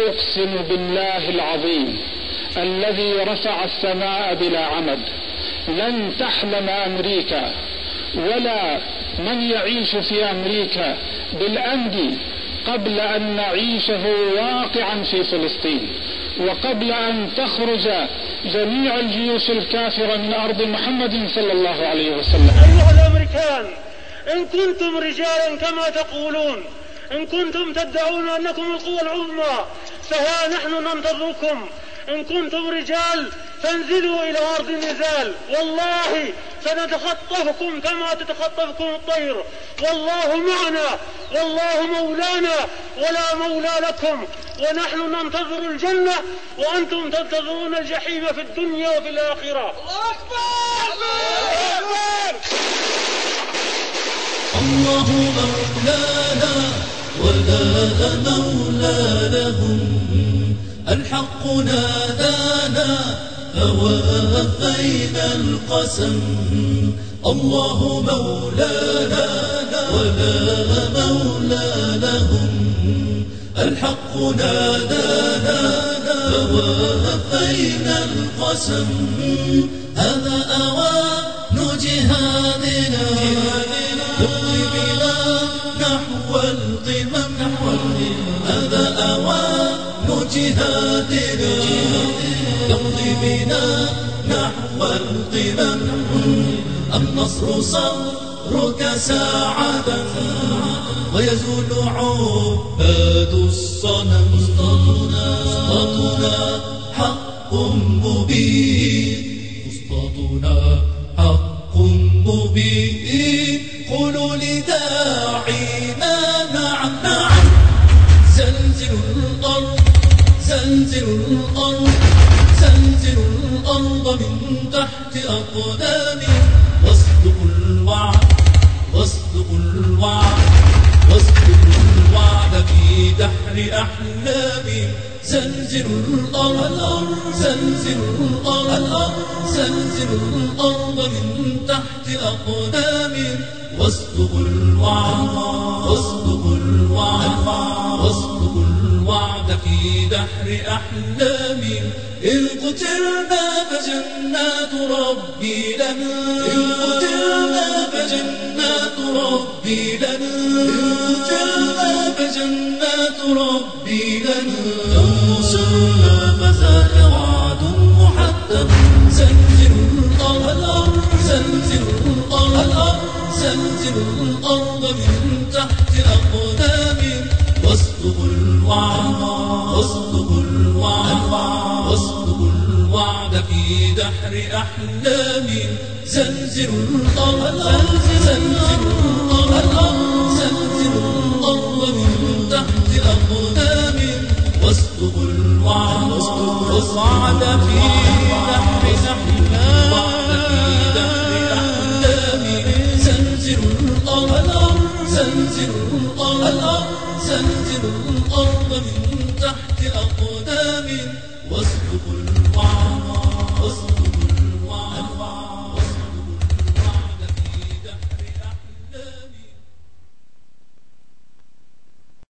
اقسم بالله العظيم الذي رفع السماء بلا عمد لن تحلم أمريكا ولا من يعيش في أمريكا بالامن قبل أن نعيشه واقعا في فلسطين وقبل أن تخرج جميع الجيوش الكافرة من أرض محمد صلى الله عليه وسلم. أيها الأمريكان إن كنتم رجالا كما تقولون إن كنتم تدعون أنكم القوى العظمى فها نحن ننتظركم. إن كنتم رجال فانزلوا إلى أرض النزال. والله سنتخطفكم كما تتخطفكم الطير. والله معنا والله مولانا ولا مولى لكم. ونحن ننتظر الجنة وأنتم تنتظرون الجحيم في الدنيا وفي الآخرة. الله أكبر! الله مولانا. ولا مولى لهم الحق نادانا فوافينا القسم الله مولانا ولا مولى لهم الحق نادانا فوافينا القسم هذا أوان جهادنا نحو القمم هذا أوان جهادنا يمضي بنا نحو القمم. النصر صبرك ساعة ويزول عباد الصنم. أسطاتنا حق مبين. أسطاتنا حق مبين. زلزل الأرض زلزل الأرض من تحت أقدامي. واصدق الوعد واصدق الوعد واصدق الوعد في دحر أحلامي. زلزل الأرض زلزل الأرض زلزل الأرض من تحت أقدامي. واصدق الوعد واصدق في دحر أحلامي إن قتلنا فجنات ربي لنا. إن قتلنا فجنات ربي لنا. إن قتلنا فجنات ربي لنا. لو نصرنا فذاك وعد محدد زلزل الأرض زلزل الأرض زلزل الأرض من تحت أقدامي واصدق الوعد واصدق الوعد واصدق الوعد في دحر أحلامي زلزل الأرض زلزل الأرض زلزل الأرض من تحت أقدامي واصدق الوعد واصدق الوعد في دحر أحلامي زلزل الأرض زلزل الأرض زلزل الأرض من